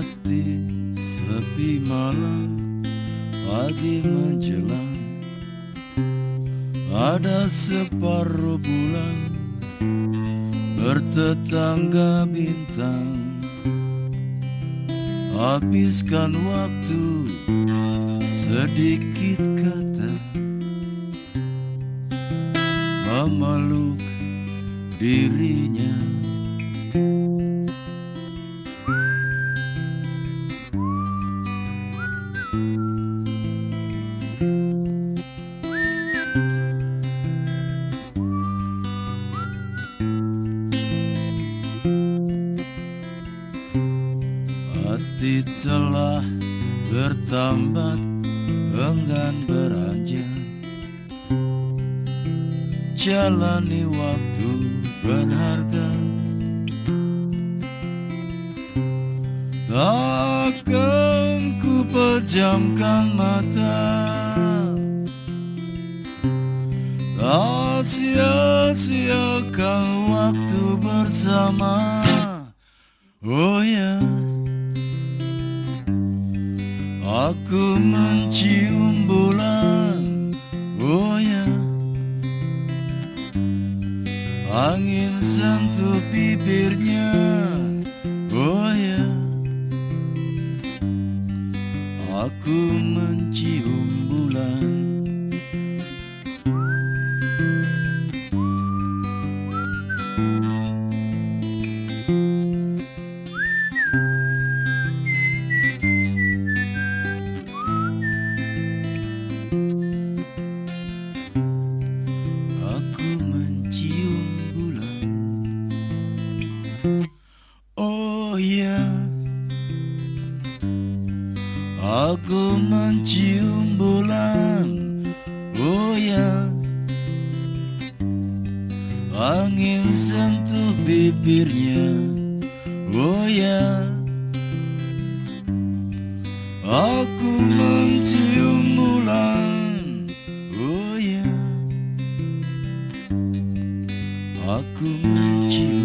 hati sepi malam pagi menjelang. Ada separuh bulan bertetangga bintang. Habiskan waktu sedikit kata. Memeluk dirinya Hati telah bertambah enggan beranjak. Jalani waktu berharga. Takkan ku pejamkan mata. Tak sia-siakan waktu bersama. Oh ya Aku mencium bulan Oh ya. Angin sentuh bibirnya. Oh ya. Aku mencium Aku mencium bulan Oh ya Angin sentuh bibirnya Oh ya Aku mencium bulan Oh ya Aku mencium